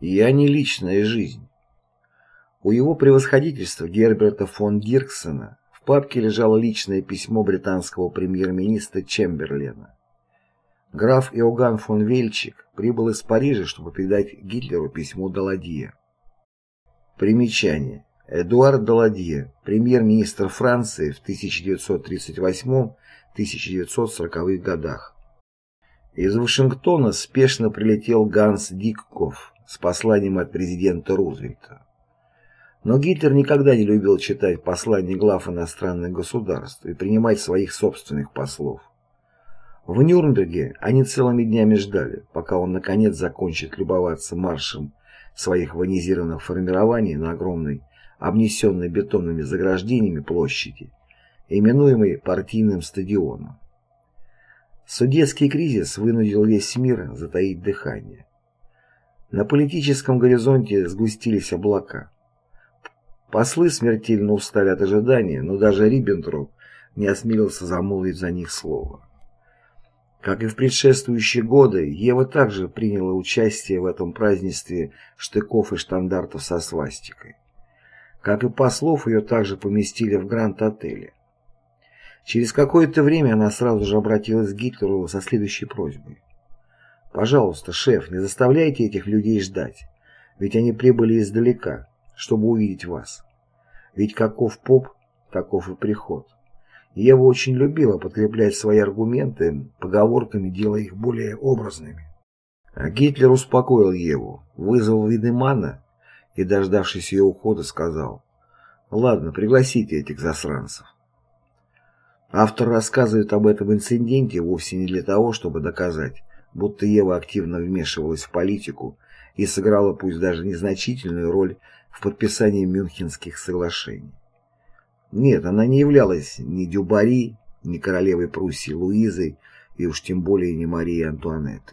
Я не личная жизнь. У его превосходительства Герберта фон Дирксена в папке лежало личное письмо британского премьер-министра Чемберлена. Граф Иоганн фон Вельчик прибыл из Парижа, чтобы передать Гитлеру письмо Даладье. Примечание. Эдуард Даладье, премьер-министр Франции в 1938-1940 годах. Из Вашингтона спешно прилетел Ганс Дикков с посланием от президента Рузвельта. Но Гитлер никогда не любил читать послания глав иностранных государств и принимать своих собственных послов. В Нюрнберге они целыми днями ждали, пока он наконец закончит любоваться маршем своих военизированных формирований на огромной обнесенной бетонными заграждениями площади, именуемой партийным стадионом. Судетский кризис вынудил весь мир затаить дыхание. На политическом горизонте сгустились облака. Послы смертельно устали от ожидания, но даже Риббентроп не осмелился замолвить за них слово. Как и в предшествующие годы, Ева также приняла участие в этом празднестве штыков и штандартов со свастикой. Как и послов, ее также поместили в Гранд-отеле. Через какое-то время она сразу же обратилась к Гитлеру со следующей просьбой. «Пожалуйста, шеф, не заставляйте этих людей ждать, ведь они прибыли издалека, чтобы увидеть вас. Ведь каков поп, таков и приход». Ева очень любила подкреплять свои аргументы поговорками, делая их более образными. А Гитлер успокоил Еву, вызвал Видемана и, дождавшись ее ухода, сказал «Ладно, пригласите этих засранцев». Автор рассказывает об этом инциденте вовсе не для того, чтобы доказать, будто Ева активно вмешивалась в политику и сыграла пусть даже незначительную роль в подписании Мюнхенских соглашений. Нет, она не являлась ни Дюбари, ни королевой Пруссии Луизой, и уж тем более не Марией Антуанеттой.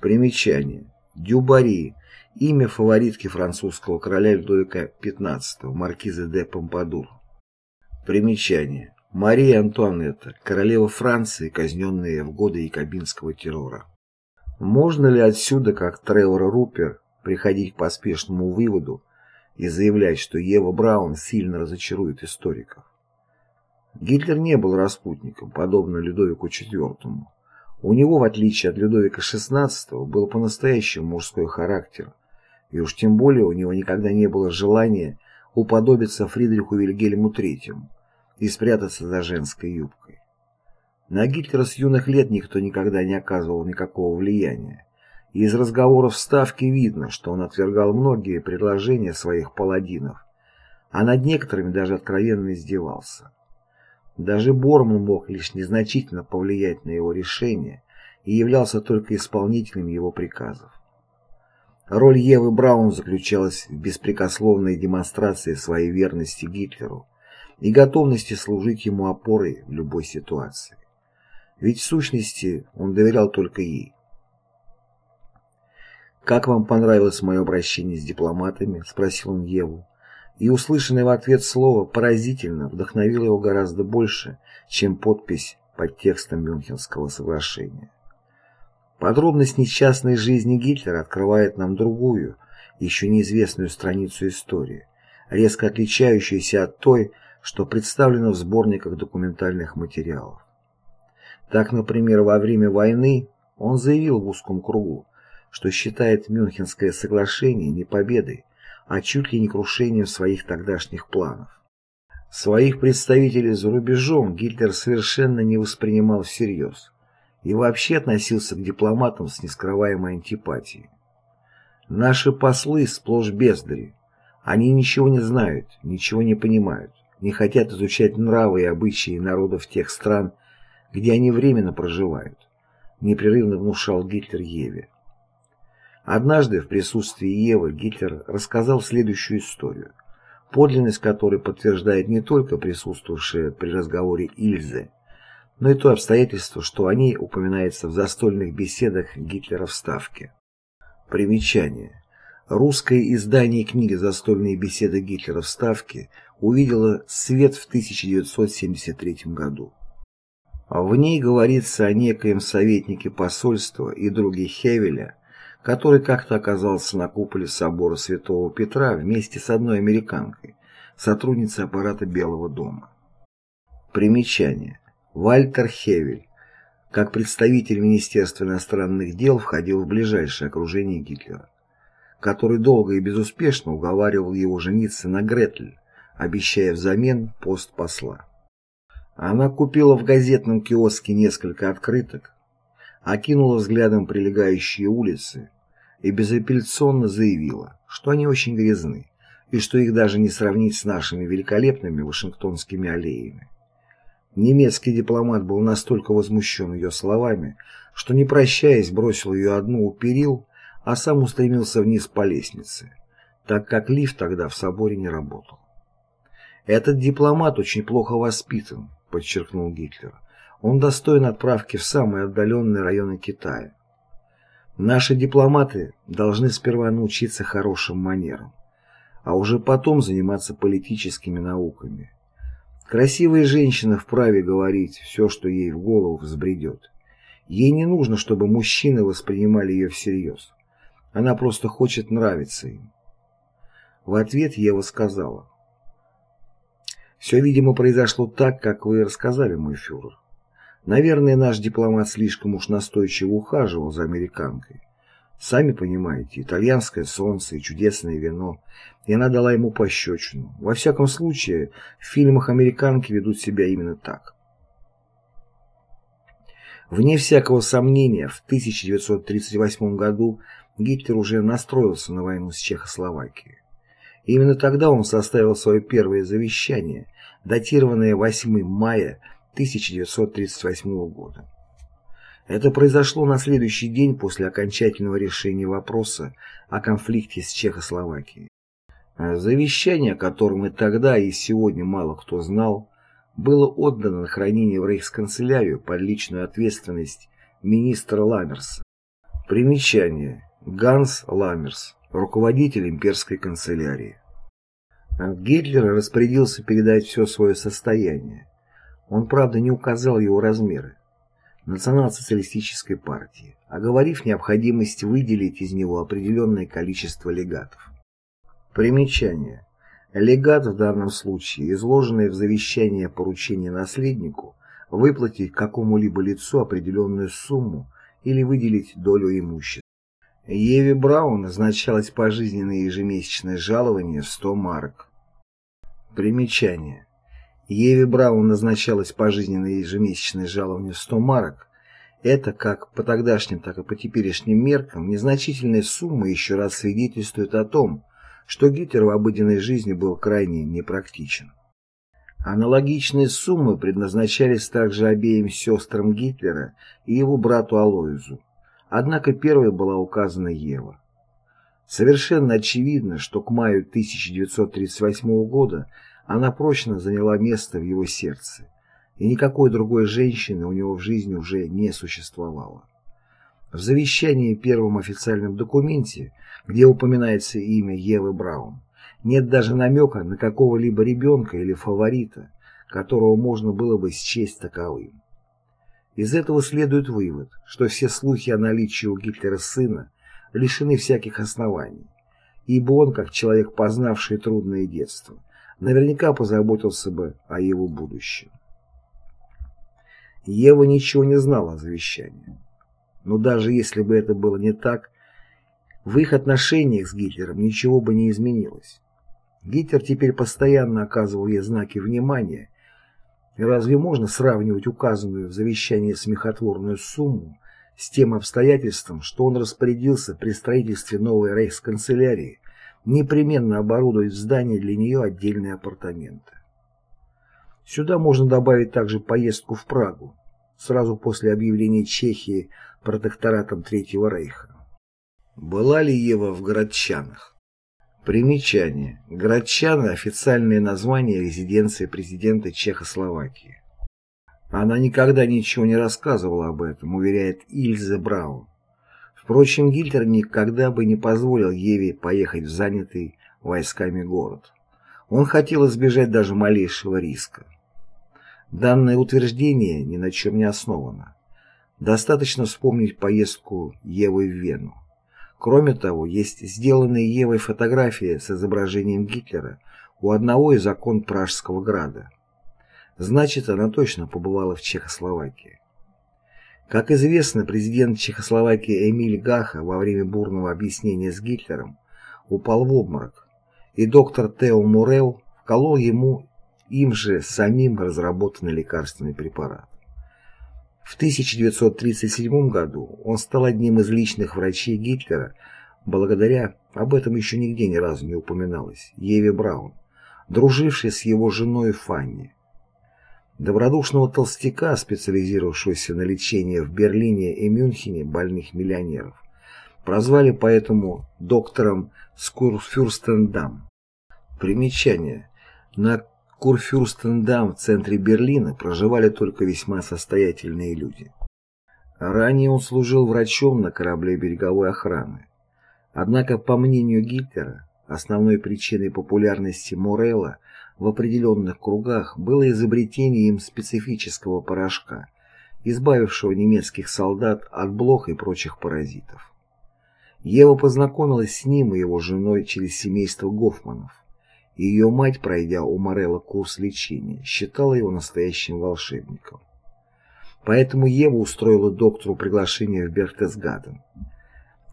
Примечание. Дюбари Имя фаворитки французского короля Людовика XV, маркизы де Помпадур. Примечание. Мария Антуанетта, королева Франции, казненная в годы якобинского террора. Можно ли отсюда, как Тревор Рупер, приходить к поспешному выводу и заявлять, что Ева Браун сильно разочарует историков? Гитлер не был распутником, подобно Людовику IV. У него, в отличие от Людовика XVI, был по-настоящему мужской характер – и уж тем более у него никогда не было желания уподобиться Фридриху Вильгельму III и спрятаться за женской юбкой. На Гитлера с юных лет никто никогда не оказывал никакого влияния, и из разговоров в Ставке видно, что он отвергал многие предложения своих паладинов, а над некоторыми даже откровенно издевался. Даже Борман мог лишь незначительно повлиять на его решение и являлся только исполнителем его приказов. Роль Евы Браун заключалась в беспрекословной демонстрации своей верности Гитлеру и готовности служить ему опорой в любой ситуации. Ведь в сущности он доверял только ей. «Как вам понравилось мое обращение с дипломатами?» – спросил он Еву. И услышанное в ответ слово поразительно вдохновило его гораздо больше, чем подпись под текстом Мюнхенского соглашения. Подробность несчастной жизни Гитлера открывает нам другую, еще неизвестную страницу истории, резко отличающуюся от той, что представлено в сборниках документальных материалов. Так, например, во время войны он заявил в узком кругу, что считает Мюнхенское соглашение не победой, а чуть ли не крушением своих тогдашних планов. Своих представителей за рубежом Гитлер совершенно не воспринимал всерьез и вообще относился к дипломатам с нескрываемой антипатией. Наши послы сплошь бездари. Они ничего не знают, ничего не понимают, не хотят изучать нравы и обычаи народов тех стран, где они временно проживают, непрерывно внушал Гитлер Еве. Однажды в присутствии Евы Гитлер рассказал следующую историю, подлинность которой подтверждает не только присутствовавшая при разговоре Ильзе, но и то обстоятельство, что о ней упоминается в застольных беседах Гитлера в Ставке. Примечание. Русское издание книги «Застольные беседы Гитлера в Ставке» увидело свет в 1973 году. В ней говорится о некоем советнике посольства и друге Хевеля, который как-то оказался на куполе собора Святого Петра вместе с одной американкой, сотрудницей аппарата Белого дома. Примечание. Вальтер Хевель, как представитель Министерства иностранных дел, входил в ближайшее окружение Гитлера, который долго и безуспешно уговаривал его жениться на Гретль, обещая взамен пост посла. Она купила в газетном киоске несколько открыток, окинула взглядом прилегающие улицы и безапелляционно заявила, что они очень грязны и что их даже не сравнить с нашими великолепными вашингтонскими аллеями. Немецкий дипломат был настолько возмущен ее словами, что, не прощаясь, бросил ее одну у перил, а сам устремился вниз по лестнице, так как лифт тогда в соборе не работал. «Этот дипломат очень плохо воспитан», — подчеркнул Гитлер. «Он достоин отправки в самые отдаленные районы Китая. Наши дипломаты должны сперва научиться хорошим манерам, а уже потом заниматься политическими науками. Красивая женщина вправе говорить все, что ей в голову взбредет. Ей не нужно, чтобы мужчины воспринимали ее всерьез. Она просто хочет нравиться им. В ответ Ева сказала. «Все, видимо, произошло так, как вы рассказали, мой фюрер. Наверное, наш дипломат слишком уж настойчиво ухаживал за американкой. Сами понимаете, итальянское солнце и чудесное вино, и она дала ему пощечину. Во всяком случае, в фильмах американки ведут себя именно так. Вне всякого сомнения, в 1938 году Гитлер уже настроился на войну с Чехословакией. Именно тогда он составил свое первое завещание, датированное 8 мая 1938 года. Это произошло на следующий день после окончательного решения вопроса о конфликте с Чехословакией. Завещание, о котором и тогда, и сегодня мало кто знал, было отдано на хранение в рейхсканцелярию под личную ответственность министра Ламмерса. Примечание. Ганс Ламмерс, руководитель имперской канцелярии. Гитлер распорядился передать все свое состояние. Он, правда, не указал его размеры национал-социалистической партии, оговорив необходимость выделить из него определенное количество легатов. Примечание. Легат в данном случае, изложенный в завещании поручение наследнику, выплатить какому-либо лицу определенную сумму или выделить долю имущества. Еве Браун назначалось пожизненное ежемесячное жалование в 100 марок. Примечание. Еве Браун назначалось пожизненное ежемесячное жалование в 100 марок. Это, как по тогдашним, так и по теперешним меркам, незначительная сумма еще раз свидетельствует о том, что Гитлер в обыденной жизни был крайне непрактичен. Аналогичные суммы предназначались также обеим сестрам Гитлера и его брату Алоизу. Однако первой была указана Ева. Совершенно очевидно, что к маю 1938 года она прочно заняла место в его сердце, и никакой другой женщины у него в жизни уже не существовало. В завещании первом официальном документе, где упоминается имя Евы Браун, нет даже намека на какого-либо ребенка или фаворита, которого можно было бы счесть таковым. Из этого следует вывод, что все слухи о наличии у Гитлера сына лишены всяких оснований, ибо он, как человек, познавший трудное детство, наверняка позаботился бы о его будущем. Ева ничего не знала о завещании. Но даже если бы это было не так, в их отношениях с Гитлером ничего бы не изменилось. Гитлер теперь постоянно оказывал ей знаки внимания, и разве можно сравнивать указанную в завещании смехотворную сумму с тем обстоятельством, что он распорядился при строительстве новой рейхсканцелярии непременно оборудовать в здании для нее отдельные апартаменты. Сюда можно добавить также поездку в Прагу, сразу после объявления Чехии протекторатом Третьего Рейха. Была ли Ева в Городчанах? Примечание. Городчаны – официальное название резиденции президента Чехословакии. Она никогда ничего не рассказывала об этом, уверяет Ильза Браун. Впрочем, Гитлер никогда бы не позволил Еве поехать в занятый войсками город. Он хотел избежать даже малейшего риска. Данное утверждение ни на чем не основано. Достаточно вспомнить поездку Евы в Вену. Кроме того, есть сделанная Евой фотография с изображением Гитлера у одного из окон Пражского града. Значит, она точно побывала в Чехословакии. Как известно, президент Чехословакии Эмиль Гаха во время бурного объяснения с Гитлером упал в обморок, и доктор Тео Мурел вколол ему им же самим разработанный лекарственный препарат. В 1937 году он стал одним из личных врачей Гитлера благодаря, об этом еще нигде ни разу не упоминалось, Еве Браун, дружившей с его женой Фанни. Добродушного толстяка, специализировавшегося на лечении в Берлине и Мюнхене больных миллионеров, прозвали поэтому доктором Скурфюрстендам. Примечание. На Курфюрстендам в центре Берлина проживали только весьма состоятельные люди. Ранее он служил врачом на корабле береговой охраны. Однако, по мнению Гитлера, основной причиной популярности Морелла в определенных кругах было изобретение им специфического порошка, избавившего немецких солдат от блох и прочих паразитов. Ева познакомилась с ним и его женой через семейство Гофманов. Ее мать, пройдя у Морелла курс лечения, считала его настоящим волшебником. Поэтому Ева устроила доктору приглашение в Бертесгаден.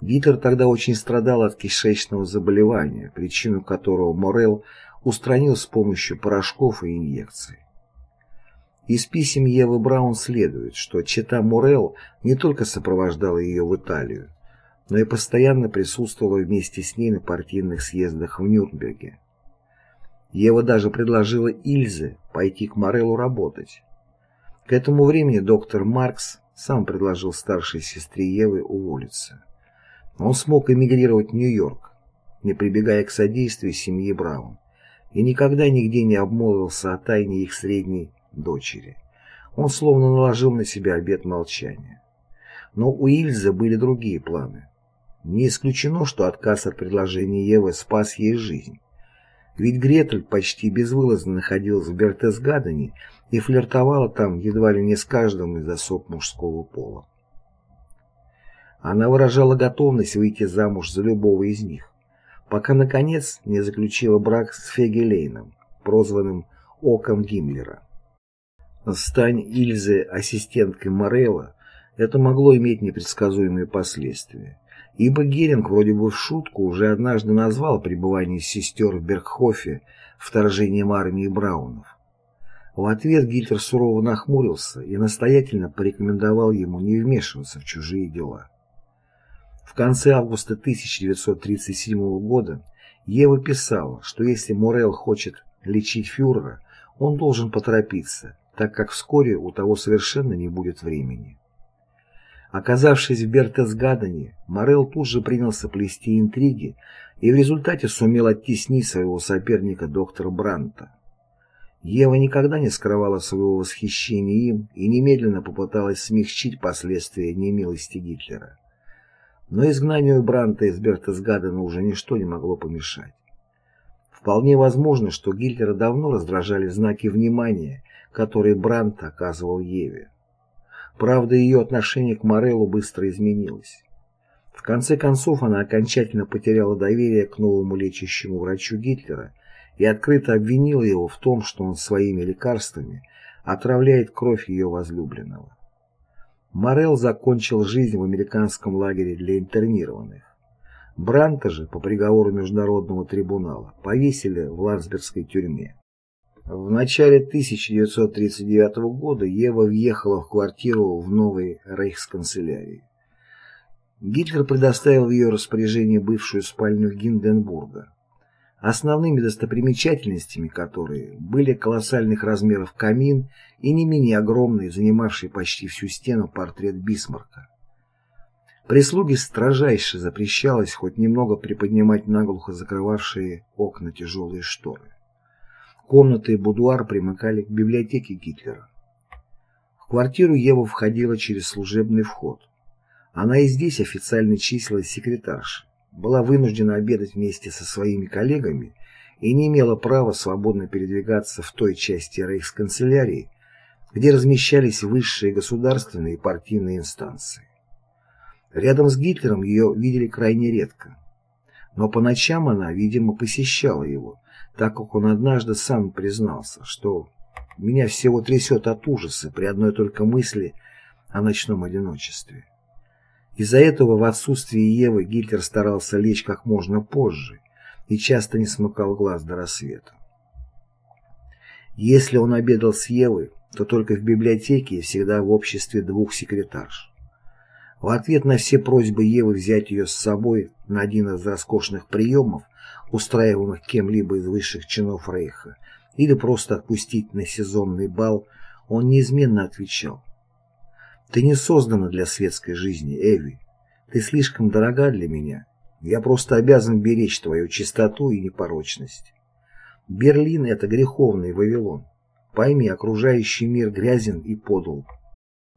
Гитлер тогда очень страдал от кишечного заболевания, причину которого Морел устранил с помощью порошков и инъекций. Из писем Евы Браун следует, что чета Морел не только сопровождала ее в Италию, но и постоянно присутствовала вместе с ней на партийных съездах в Нюрнберге. Ева даже предложила Ильзе пойти к Мореллу работать. К этому времени доктор Маркс сам предложил старшей сестре Евы уволиться. Он смог эмигрировать в Нью-Йорк, не прибегая к содействию семьи Браун, и никогда нигде не обмолвился о тайне их средней дочери. Он словно наложил на себя обет молчания. Но у Ильзы были другие планы. Не исключено, что отказ от предложения Евы спас ей жизнь. Ведь Гретель почти безвылазно находилась в Бертесгадене и флиртовала там едва ли не с каждым из особ мужского пола. Она выражала готовность выйти замуж за любого из них, пока, наконец, не заключила брак с Фегелейном, прозванным «Оком Гиммлера». Стань Ильзе ассистенткой Морелла, это могло иметь непредсказуемые последствия ибо Геринг вроде бы в шутку уже однажды назвал пребывание сестер в Бергхофе вторжением армии Браунов. В ответ Гитлер сурово нахмурился и настоятельно порекомендовал ему не вмешиваться в чужие дела. В конце августа 1937 года Ева писала, что если Морел хочет лечить фюрера, он должен поторопиться, так как вскоре у того совершенно не будет времени. Оказавшись в Бертесгадене, Морел тут же принялся плести интриги и в результате сумел оттеснить своего соперника доктора Бранта. Ева никогда не скрывала своего восхищения им и немедленно попыталась смягчить последствия немилости Гитлера. Но изгнанию Бранта из Бертесгадена уже ничто не могло помешать. Вполне возможно, что Гитлера давно раздражали знаки внимания, которые Брант оказывал Еве. Правда, ее отношение к Мореллу быстро изменилось. В конце концов, она окончательно потеряла доверие к новому лечащему врачу Гитлера и открыто обвинила его в том, что он своими лекарствами отравляет кровь ее возлюбленного. Морел закончил жизнь в американском лагере для интернированных. Бранта же, по приговору Международного трибунала, повесили в Ландсбергской тюрьме. В начале 1939 года Ева въехала в квартиру в новой рейхсканцелярии. Гитлер предоставил в ее распоряжение бывшую спальню Гинденбурга, основными достопримечательностями которой были колоссальных размеров камин и не менее огромный, занимавший почти всю стену портрет Бисмарка. Прислуге строжайше запрещалось хоть немного приподнимать наглухо закрывавшие окна тяжелые шторы. Комнаты и будуар примыкали к библиотеке Гитлера. В квартиру Ева входила через служебный вход. Она и здесь официально числилась секретаршей, была вынуждена обедать вместе со своими коллегами и не имела права свободно передвигаться в той части рейхсканцелярии, где размещались высшие государственные и партийные инстанции. Рядом с Гитлером ее видели крайне редко. Но по ночам она, видимо, посещала его, так как он однажды сам признался, что меня всего трясет от ужаса при одной только мысли о ночном одиночестве. Из-за этого в отсутствие Евы Гитлер старался лечь как можно позже и часто не смыкал глаз до рассвета. Если он обедал с Евой, то только в библиотеке и всегда в обществе двух секретарш. В ответ на все просьбы Евы взять ее с собой на один из роскошных приемов, устраиваемых кем-либо из высших чинов Рейха, или просто отпустить на сезонный бал, он неизменно отвечал. «Ты не создана для светской жизни, Эви. Ты слишком дорога для меня. Я просто обязан беречь твою чистоту и непорочность. Берлин — это греховный Вавилон. Пойми, окружающий мир грязен и подл.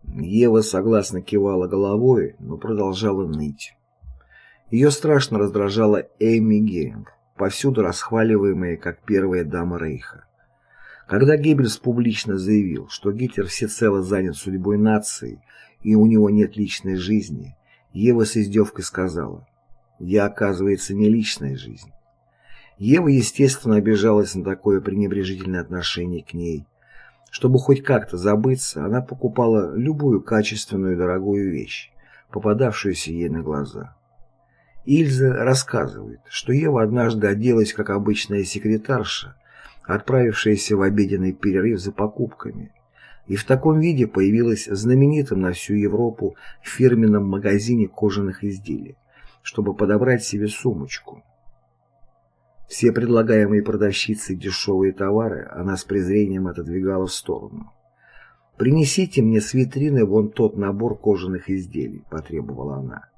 Ева согласно кивала головой, но продолжала ныть. Ее страшно раздражала Эми Геринг, повсюду расхваливаемая как первая дама Рейха. Когда Геббельс публично заявил, что Гитлер всецело занят судьбой нации и у него нет личной жизни, Ева с издевкой сказала, «Я, оказывается, не личная жизнь». Ева, естественно, обижалась на такое пренебрежительное отношение к ней, чтобы хоть как-то забыться, она покупала любую качественную дорогую вещь, попадавшуюся ей на глаза. Ильза рассказывает, что Ева однажды оделась как обычная секретарша, отправившаяся в обеденный перерыв за покупками, и в таком виде появилась знаменитым на всю Европу фирменном магазине кожаных изделий, чтобы подобрать себе сумочку. Все предлагаемые продавщицей дешевые товары она с презрением отодвигала в сторону. «Принесите мне с витрины вон тот набор кожаных изделий», — потребовала она.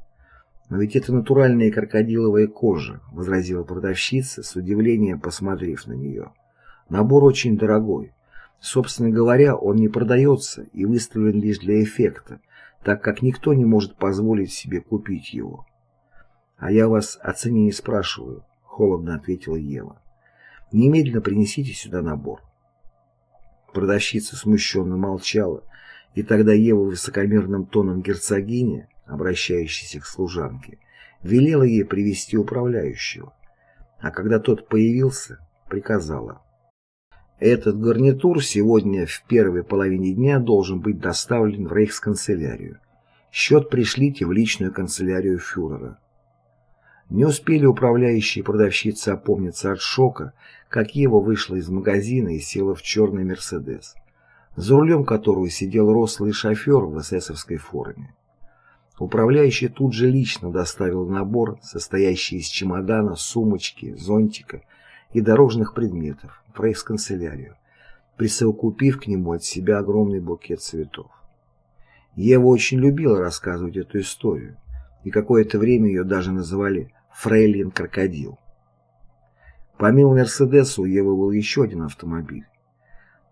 «Но ведь это натуральная крокодиловая кожа», — возразила продавщица, с удивлением посмотрев на нее. «Набор очень дорогой. Собственно говоря, он не продается и выставлен лишь для эффекта, так как никто не может позволить себе купить его. А я вас о цене не спрашиваю холодно ответила Ева. Немедленно принесите сюда набор. Продавщица смущенно молчала, и тогда Ева высокомерным тоном герцогини, обращающейся к служанке, велела ей привести управляющего, а когда тот появился, приказала. Этот гарнитур сегодня в первой половине дня должен быть доставлен в рейхсканцелярию. Счет пришлите в личную канцелярию фюрера. Не успели управляющие продавщицы опомниться от шока, как Ева вышла из магазина и села в черный «Мерседес», за рулем которого сидел рослый шофер в эсэсовской форме. Управляющий тут же лично доставил набор, состоящий из чемодана, сумочки, зонтика и дорожных предметов, в рейхсканцелярию, присовокупив к нему от себя огромный букет цветов. Ева очень любила рассказывать эту историю, и какое-то время ее даже называли Фрейлин Крокодил. Помимо Мерседеса у Евы был еще один автомобиль.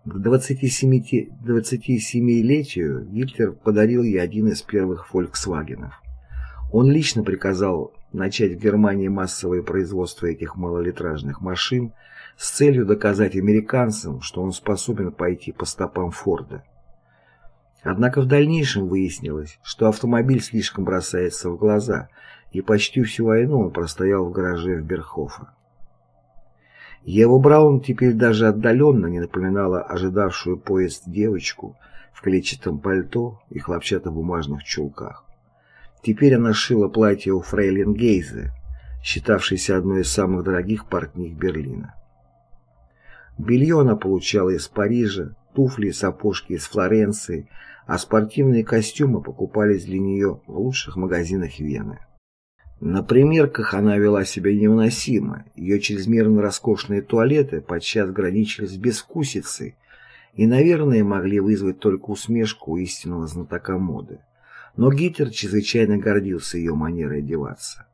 К 27-летию Гитлер подарил ей один из первых «Фольксвагенов». Он лично приказал начать в Германии массовое производство этих малолитражных машин с целью доказать американцам, что он способен пойти по стопам Форда. Однако в дальнейшем выяснилось, что автомобиль слишком бросается в глаза – и почти всю войну он простоял в гараже в Берхофа. Ева Браун теперь даже отдаленно не напоминала ожидавшую поезд девочку в клетчатом пальто и хлопчатобумажных чулках. Теперь она шила платье у фрейлин Гейзе, считавшейся одной из самых дорогих портних Берлина. Белье она получала из Парижа, туфли и сапожки из Флоренции, а спортивные костюмы покупались для нее в лучших магазинах Вены. На примерках она вела себя невыносимо, ее чрезмерно роскошные туалеты подчас граничили с безвкусицей и, наверное, могли вызвать только усмешку у истинного знатока моды. Но Гитлер чрезвычайно гордился ее манерой одеваться.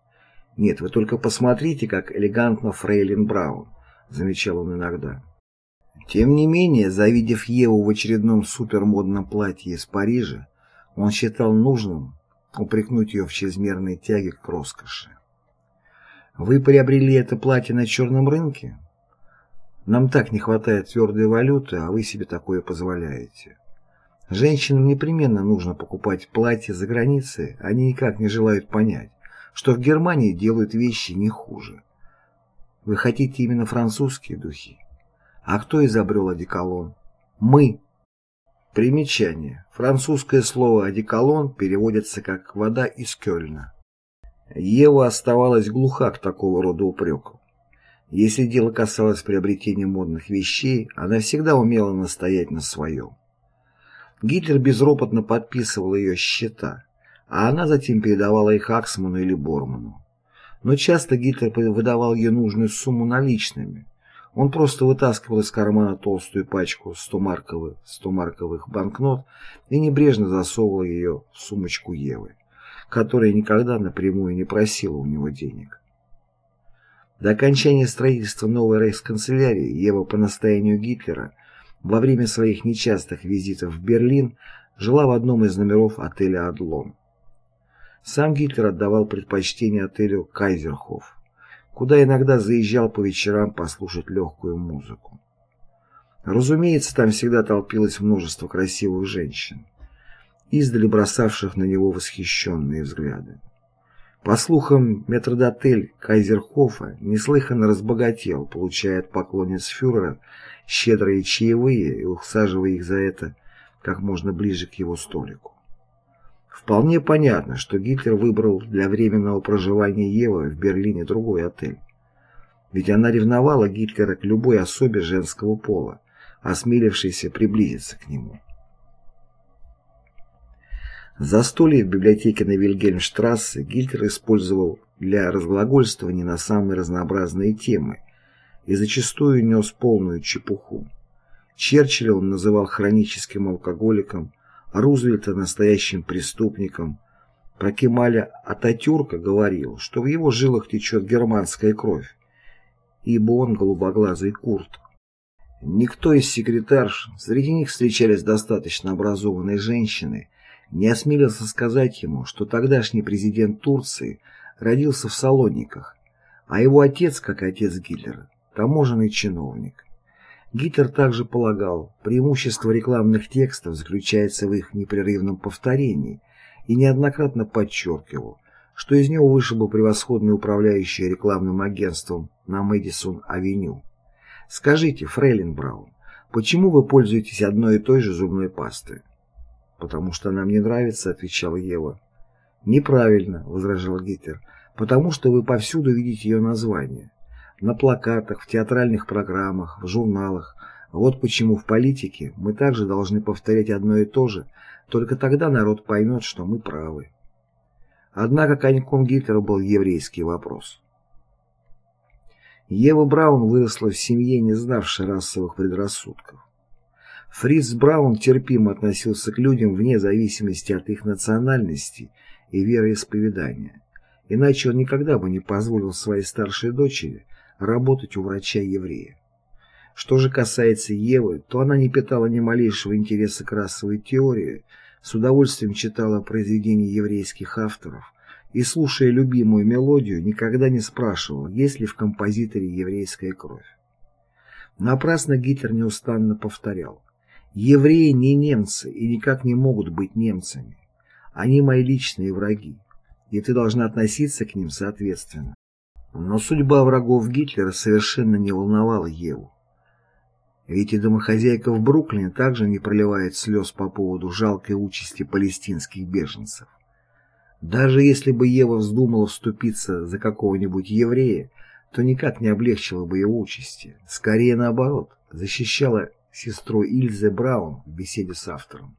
«Нет, вы только посмотрите, как элегантно фрейлин Браун», — замечал он иногда. Тем не менее, завидев Еву в очередном супермодном платье из Парижа, он считал нужным упрекнуть ее в чрезмерной тяге к роскоши. Вы приобрели это платье на черном рынке? Нам так не хватает твердой валюты, а вы себе такое позволяете. Женщинам непременно нужно покупать платья за границей, они никак не желают понять, что в Германии делают вещи не хуже. Вы хотите именно французские духи? А кто изобрел одеколон? Мы. Примечание. Французское слово «одеколон» переводится как «вода из Кёльна». Ева оставалась глуха к такого рода упрекам. Если дело касалось приобретения модных вещей, она всегда умела настоять на своем. Гитлер безропотно подписывал ее счета, а она затем передавала их Аксману или Борману. Но часто Гитлер выдавал ей нужную сумму наличными. Он просто вытаскивал из кармана толстую пачку 100-марковых 100 банкнот и небрежно засовывал ее в сумочку Евы, которая никогда напрямую не просила у него денег. До окончания строительства новой рейхсканцелярии Ева по настоянию Гитлера во время своих нечастых визитов в Берлин жила в одном из номеров отеля «Адлон». Сам Гитлер отдавал предпочтение отелю «Кайзерхоф», куда иногда заезжал по вечерам послушать легкую музыку. Разумеется, там всегда толпилось множество красивых женщин, издали бросавших на него восхищенные взгляды. По слухам, метрдотель Кайзерхофа неслыханно разбогател, получая от поклонниц фюрера щедрые чаевые и усаживая их за это как можно ближе к его столику. Вполне понятно, что Гитлер выбрал для временного проживания Евы в Берлине другой отель. Ведь она ревновала Гитлера к любой особе женского пола, осмелившейся приблизиться к нему. Застолье в библиотеке на Вильгельмштрассе Гитлер использовал для разглагольствования на самые разнообразные темы и зачастую нес полную чепуху. Черчилля он называл хроническим алкоголиком, Рузвельта настоящим преступником. Про Кемаля Ататюрка говорил, что в его жилах течет германская кровь, ибо он голубоглазый курт. Никто из секретарш, среди них встречались достаточно образованные женщины, не осмелился сказать ему, что тогдашний президент Турции родился в Салониках, а его отец, как отец Гитлера, таможенный чиновник. Гитлер также полагал, преимущество рекламных текстов заключается в их непрерывном повторении и неоднократно подчеркивал, что из него вышел бы превосходный управляющий рекламным агентством на Мэдисон-авеню. Скажите, Фрейлин Браун, почему вы пользуетесь одной и той же зубной пастой? «Потому что она мне нравится», — отвечала Ева. «Неправильно», — возражал Гитлер, «потому что вы повсюду видите ее название. На плакатах, в театральных программах, в журналах. Вот почему в политике мы также должны повторять одно и то же, только тогда народ поймет, что мы правы». Однако коньком Гитлера был еврейский вопрос. Ева Браун выросла в семье, не знавшей расовых предрассудков. Фриц Браун терпимо относился к людям вне зависимости от их национальности и вероисповедания. Иначе он никогда бы не позволил своей старшей дочери работать у врача-еврея. Что же касается Евы, то она не питала ни малейшего интереса к расовой теории, с удовольствием читала произведения еврейских авторов и, слушая любимую мелодию, никогда не спрашивала, есть ли в композиторе еврейская кровь. Напрасно Гитлер неустанно повторял Евреи не немцы и никак не могут быть немцами. Они мои личные враги, и ты должна относиться к ним соответственно. Но судьба врагов Гитлера совершенно не волновала Еву. Ведь и домохозяйка в Бруклине также не проливает слез по поводу жалкой участи палестинских беженцев. Даже если бы Ева вздумала вступиться за какого-нибудь еврея, то никак не облегчила бы его участи. Скорее наоборот, защищала сестрой Ильзе Браун в беседе с автором.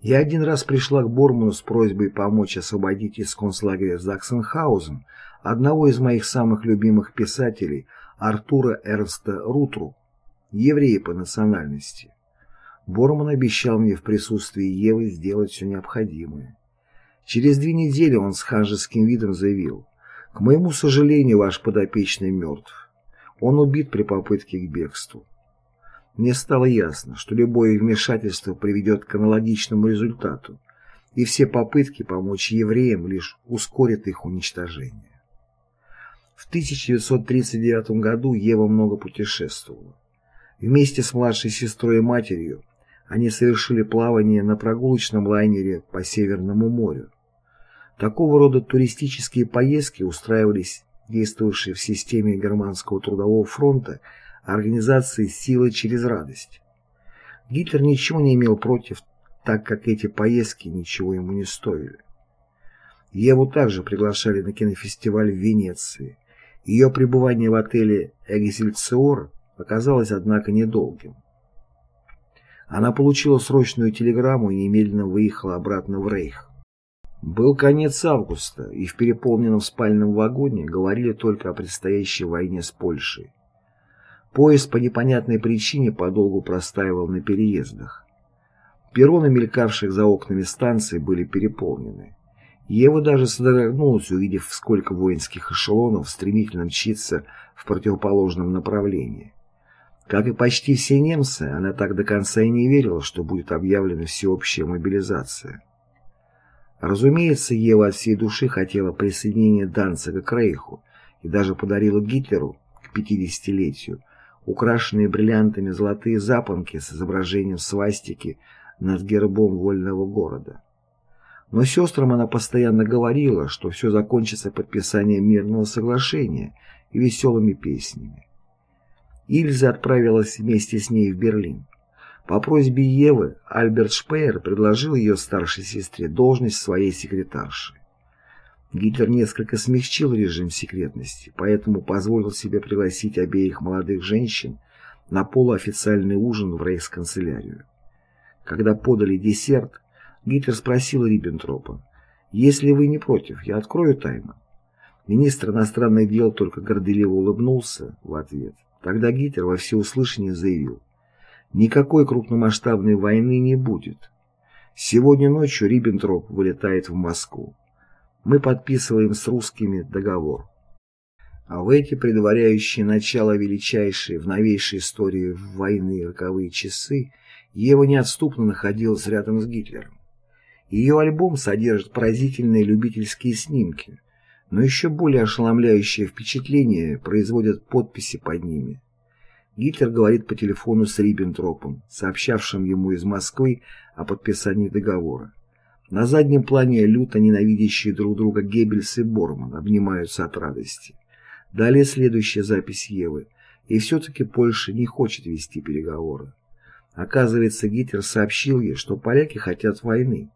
Я один раз пришла к Борману с просьбой помочь освободить из концлагеря Заксенхаузен одного из моих самых любимых писателей Артура Эрнста Рутру, еврея по национальности. Борман обещал мне в присутствии Евы сделать все необходимое. Через две недели он с ханжеским видом заявил, «К моему сожалению, ваш подопечный мертв. Он убит при попытке к бегству. Мне стало ясно, что любое вмешательство приведет к аналогичному результату, и все попытки помочь евреям лишь ускорят их уничтожение. В 1939 году Ева много путешествовала. Вместе с младшей сестрой и матерью они совершили плавание на прогулочном лайнере по Северному морю. Такого рода туристические поездки устраивались действовавшей в системе Германского трудового фронта организации «Сила через радость». Гитлер ничего не имел против, так как эти поездки ничего ему не стоили. Еву также приглашали на кинофестиваль в Венеции. Ее пребывание в отеле «Экзельциор» оказалось, однако, недолгим. Она получила срочную телеграмму и немедленно выехала обратно в Рейх. Был конец августа, и в переполненном спальном вагоне говорили только о предстоящей войне с Польшей. Поезд по непонятной причине подолгу простаивал на переездах. Перроны, мелькавших за окнами станции, были переполнены. Ева даже содрогнулась, увидев, сколько воинских эшелонов стремительно мчится в противоположном направлении. Как и почти все немцы, она так до конца и не верила, что будет объявлена всеобщая мобилизация. Разумеется, Ева от всей души хотела присоединения Данцига к Рейху и даже подарила Гитлеру к 50-летию украшенные бриллиантами золотые запонки с изображением свастики над гербом вольного города. Но сестрам она постоянно говорила, что все закончится подписанием мирного соглашения и веселыми песнями. Ильза отправилась вместе с ней в Берлин. По просьбе Евы Альберт Шпеер предложил ее старшей сестре должность своей секретарши. Гитлер несколько смягчил режим секретности, поэтому позволил себе пригласить обеих молодых женщин на полуофициальный ужин в рейхсканцелярию. Когда подали десерт, Гитлер спросил Риббентропа, «Если вы не против, я открою тайну». Министр иностранных дел только горделиво улыбнулся в ответ. Тогда Гитлер во всеуслышание заявил, «Никакой крупномасштабной войны не будет. Сегодня ночью Риббентроп вылетает в Москву мы подписываем с русскими договор. А в эти предваряющие начало величайшей в новейшей истории войны роковые часы Ева неотступно находилась рядом с Гитлером. Ее альбом содержит поразительные любительские снимки, но еще более ошеломляющее впечатление производят подписи под ними. Гитлер говорит по телефону с Риббентропом, сообщавшим ему из Москвы о подписании договора. На заднем плане люто ненавидящие друг друга Геббельс и Борман обнимаются от радости. Далее следующая запись Евы. И все-таки Польша не хочет вести переговоры. Оказывается, Гитлер сообщил ей, что поляки хотят войны,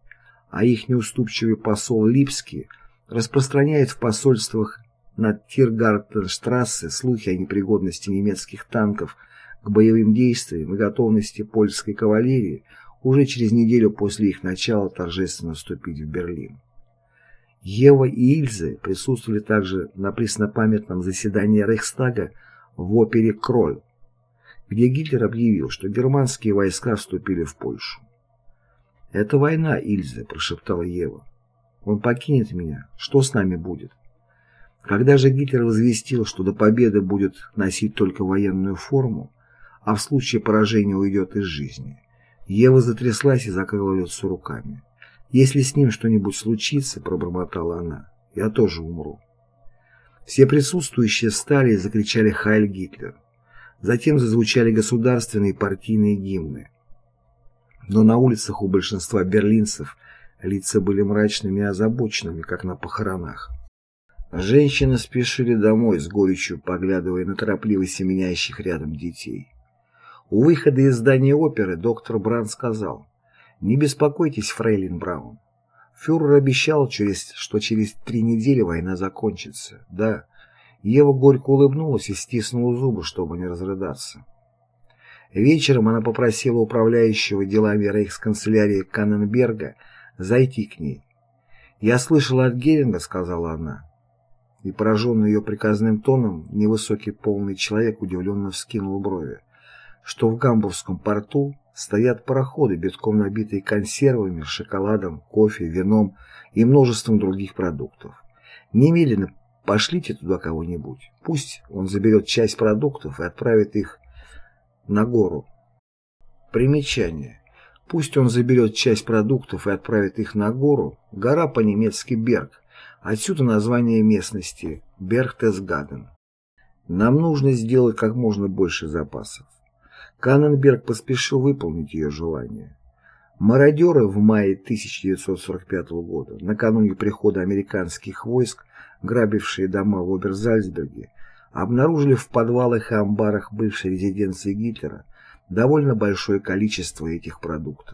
а их неуступчивый посол Липский распространяет в посольствах на Тиргартенштрассе слухи о непригодности немецких танков к боевым действиям и готовности польской кавалерии уже через неделю после их начала торжественно вступить в Берлин. Ева и Ильзе присутствовали также на преснопамятном заседании Рейхстага в опере «Кроль», где Гитлер объявил, что германские войска вступили в Польшу. «Это война, Ильзе», – прошептала Ева. «Он покинет меня. Что с нами будет?» Когда же Гитлер возвестил, что до победы будет носить только военную форму, а в случае поражения уйдет из жизни, Ева затряслась и закрыла лицо руками. «Если с ним что-нибудь случится», — пробормотала она, — «я тоже умру». Все присутствующие встали и закричали «Хайль Гитлер». Затем зазвучали государственные партийные гимны. Но на улицах у большинства берлинцев лица были мрачными и озабоченными, как на похоронах. Женщины спешили домой с горечью, поглядывая на торопливо семенящих рядом детей. У выхода из здания оперы доктор Бран сказал, «Не беспокойтесь, фрейлин Браун. Фюрер обещал, через, что через три недели война закончится. Да». Ева горько улыбнулась и стиснула зубы, чтобы не разрыдаться. Вечером она попросила управляющего делами рейхсканцелярии Канненберга зайти к ней. «Я слышала от Геринга», — сказала она. И, пораженный ее приказным тоном, невысокий полный человек удивленно вскинул брови что в Гамбургском порту стоят пароходы, битком набитые консервами, шоколадом, кофе, вином и множеством других продуктов. Немедленно пошлите туда кого-нибудь. Пусть он заберет часть продуктов и отправит их на гору. Примечание. Пусть он заберет часть продуктов и отправит их на гору. Гора по-немецки Берг. Отсюда название местности Бергтесгаден. Нам нужно сделать как можно больше запасов. Канненберг поспешил выполнить ее желание. Мародеры в мае 1945 года, накануне прихода американских войск, грабившие дома в Оберзальцберге, обнаружили в подвалах и амбарах бывшей резиденции Гитлера довольно большое количество этих продуктов.